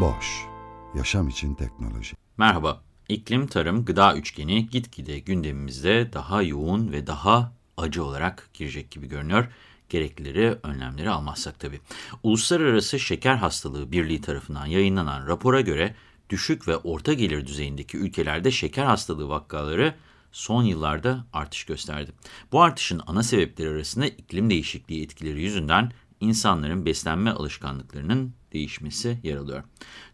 Boş, yaşam için teknoloji. Merhaba, iklim, tarım, gıda üçgeni gitgide gündemimizde daha yoğun ve daha acı olarak girecek gibi görünüyor. Gereklileri, önlemleri almazsak tabii. Uluslararası Şeker Hastalığı Birliği tarafından yayınlanan rapora göre düşük ve orta gelir düzeyindeki ülkelerde şeker hastalığı vakaları son yıllarda artış gösterdi. Bu artışın ana sebepleri arasında iklim değişikliği etkileri yüzünden insanların beslenme alışkanlıklarının değişmesi yer alıyor.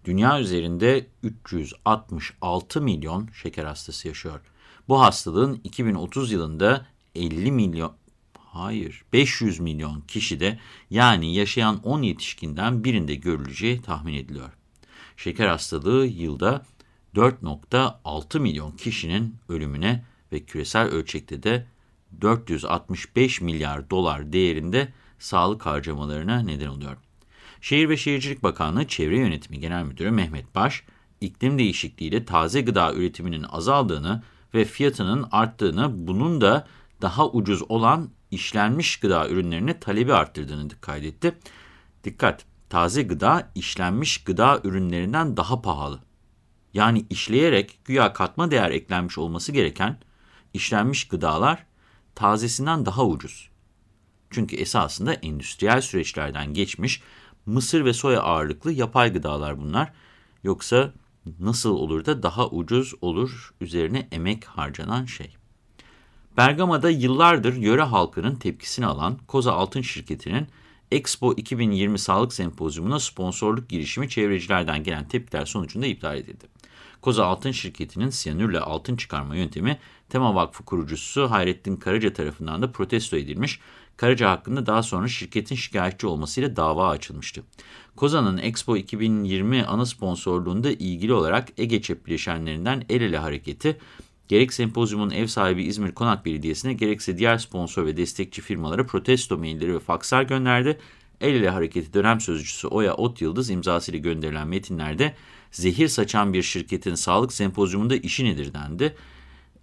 Dünya üzerinde 366 milyon şeker hastası yaşıyor. Bu hastalığın 2030 yılında 50 milyon hayır 500 milyon kişide yani yaşayan 10 yetişkinden birinde görüleceği tahmin ediliyor. Şeker hastalığı yılda 4.6 milyon kişinin ölümüne ve küresel ölçekte de 465 milyar dolar değerinde sağlık harcamalarına neden oluyor. Şehir ve Şehircilik Bakanlığı Çevre Yönetimi Genel Müdürü Mehmet Baş, iklim değişikliğiyle taze gıda üretiminin azaldığını ve fiyatının arttığını, bunun da daha ucuz olan işlenmiş gıda ürünlerine talebi arttırdığını kaydetti. Dikkat! Taze gıda işlenmiş gıda ürünlerinden daha pahalı. Yani işleyerek güya katma değer eklenmiş olması gereken işlenmiş gıdalar tazesinden daha ucuz. Çünkü esasında endüstriyel süreçlerden geçmiş mısır ve soya ağırlıklı yapay gıdalar bunlar. Yoksa nasıl olur da daha ucuz olur üzerine emek harcanan şey. Bergama'da yıllardır yöre halkının tepkisini alan Koza Altın Şirketi'nin Expo 2020 Sağlık Sempozyumuna sponsorluk girişimi çevrecilerden gelen tepkiler sonucunda iptal edildi. Koza Altın Şirketi'nin siyanürle altın çıkarma yöntemi Tema Vakfı kurucusu Hayrettin Karaca tarafından da protesto edilmiş. Karaca hakkında daha sonra şirketin şikayetçi olmasıyla dava açılmıştı. Koza'nın Expo 2020 ana sponsorluğunda ilgili olarak Ege Çep bileşenlerinden El Ele Hareketi, gerek sempozyumun ev sahibi İzmir Konak Belediyesi'ne gerekse diğer sponsor ve destekçi firmalara protesto mailleri ve fakslar gönderdi. El Ele Hareketi dönem sözcüsü Oya Ot Yıldız imzasıyla gönderilen metinlerde zehir saçan bir şirketin sağlık sempozyumunda işi nedir dendi.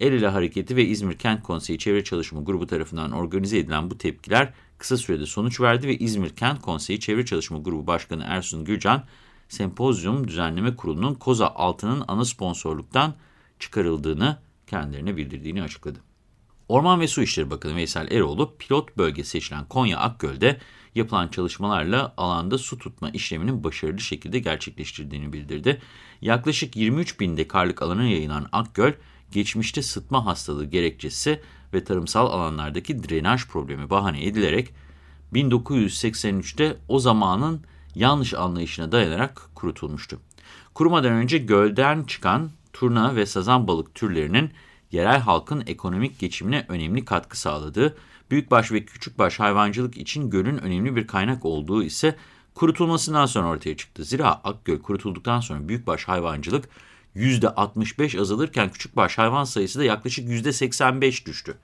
El Ele Hareketi ve İzmir Kent Konseyi Çevre Çalışma Grubu tarafından organize edilen bu tepkiler kısa sürede sonuç verdi ve İzmir Kent Konseyi Çevre Çalışma Grubu Başkanı Ersun Gülcan, Sempozyum Düzenleme Kurulu'nun Koza Altı'nın ana sponsorluktan çıkarıldığını kendilerine bildirdiğini açıkladı. Orman ve Su İşleri Bakanı Veysel Eroğlu, pilot bölge seçilen Konya Akgöl'de yapılan çalışmalarla alanda su tutma işleminin başarılı şekilde gerçekleştirdiğini bildirdi. Yaklaşık 23 bin dekarlık alana yayılan Akgöl, geçmişte sıtma hastalığı gerekçesi ve tarımsal alanlardaki drenaj problemi bahane edilerek 1983'te o zamanın yanlış anlayışına dayanarak kurutulmuştu. Kurumadan önce gölden çıkan turna ve sazan balık türlerinin yerel halkın ekonomik geçimine önemli katkı sağladığı, büyükbaş ve küçükbaş hayvancılık için gölün önemli bir kaynak olduğu ise kurutulmasından sonra ortaya çıktı. Zira Akgöl kurutulduktan sonra büyükbaş hayvancılık %65 azalırken küçükbaş hayvan sayısı da yaklaşık %85 düştü.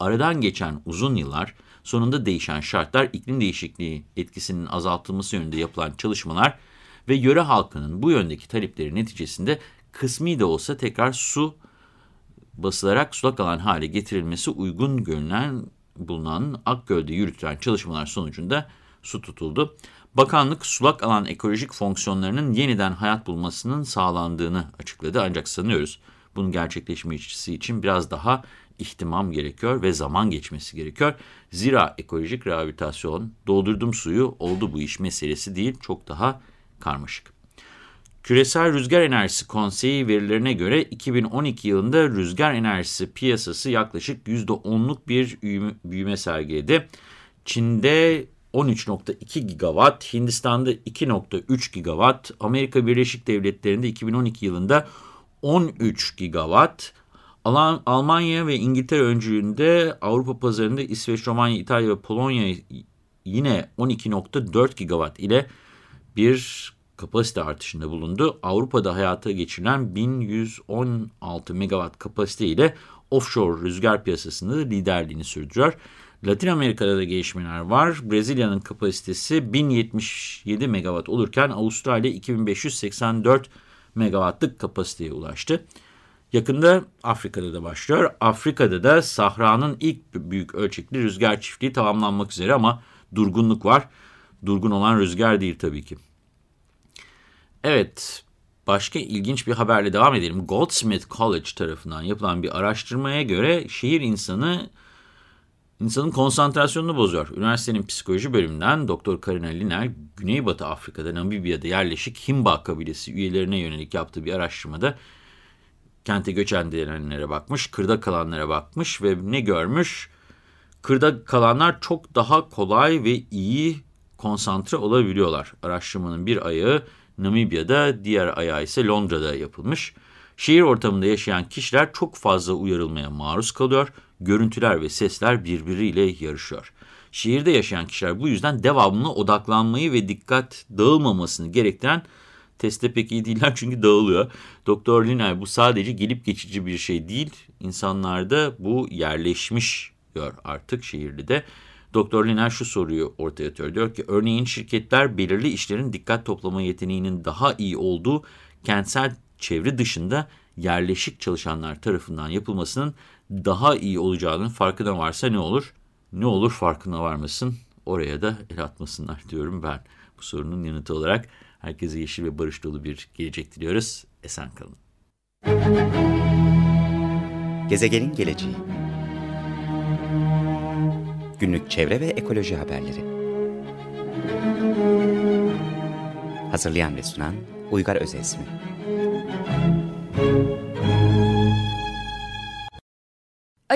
Aradan geçen uzun yıllar, sonunda değişen şartlar, iklim değişikliği etkisinin azaltılması yönünde yapılan çalışmalar ve yöre halkının bu yöndeki talepleri neticesinde kısmi de olsa tekrar su basılarak sulak alan hale getirilmesi uygun görünen bulunan Akgöl'de yürütülen çalışmalar sonucunda su tutuldu. Bakanlık sulak alan ekolojik fonksiyonlarının yeniden hayat bulmasının sağlandığını açıkladı. Ancak sanıyoruz bunun gerçekleşmesi için biraz daha ihtimam gerekiyor ve zaman geçmesi gerekiyor. Zira ekolojik rehabilitasyon, doldurdum suyu oldu bu iş meselesi değil, çok daha karmaşık. Küresel Rüzgar Enerjisi Konseyi verilerine göre 2012 yılında rüzgar enerjisi piyasası yaklaşık %10'luk bir büyüme sergiledi. Çin'de 13.2 gigawatt, Hindistan'da 2.3 gigawatt, Amerika Birleşik Devletleri'nde 2012 yılında 13 gigawatt, Almanya ve İngiltere öncülüğünde Avrupa pazarında İsveç, Romanya, İtalya ve Polonya yine 12.4 gigawatt ile bir kapasite artışında bulundu. Avrupa'da hayata geçirilen 1116 megawatt kapasite ile offshore rüzgar piyasasında da liderliğini sürdürüyor. Latin Amerika'da da gelişmeler var. Brezilya'nın kapasitesi 1077 megawatt olurken Avustralya 2584 megawattlık kapasiteye ulaştı. Yakında Afrika'da da başlıyor. Afrika'da da Sahra'nın ilk büyük ölçekli rüzgar çiftliği tamamlanmak üzere ama durgunluk var. Durgun olan rüzgar değil tabii ki. Evet, başka ilginç bir haberle devam edelim. Goldsmith College tarafından yapılan bir araştırmaya göre şehir insanı insanın konsantrasyonunu bozuyor. Üniversitenin psikoloji bölümünden Doktor Karina Liner, Güneybatı Afrika'da Namibya'da yerleşik Himba kabilesi üyelerine yönelik yaptığı bir araştırmada kente göç edenlere bakmış, kırda kalanlara bakmış ve ne görmüş? Kırda kalanlar çok daha kolay ve iyi konsantre olabiliyorlar. Araştırmanın bir ayağı Namibya'da, diğer ayağı ise Londra'da yapılmış. Şehir ortamında yaşayan kişiler çok fazla uyarılmaya maruz kalıyor. Görüntüler ve sesler birbiriyle yarışıyor. Şehirde yaşayan kişiler bu yüzden devamlı odaklanmayı ve dikkat dağılmamasını gerektiren testte pek iyi değiller çünkü dağılıyor. Doktor Liner bu sadece gelip geçici bir şey değil. İnsanlarda bu yerleşmiş diyor artık şehirli de. Doktor Liner şu soruyu ortaya atıyor. Diyor ki örneğin şirketler belirli işlerin dikkat toplama yeteneğinin daha iyi olduğu kentsel çevre dışında yerleşik çalışanlar tarafından yapılmasının daha iyi olacağının farkına varsa ne olur? Ne olur farkına varmasın? Oraya da el atmasınlar diyorum ben bu sorunun yanıtı olarak. Herkese yeşil ve barış dolu bir gelecek diliyoruz. Esen kalın. Gezegenin geleceği Günlük çevre ve ekoloji haberleri Hazırlayan ve sunan Uygar Özesmi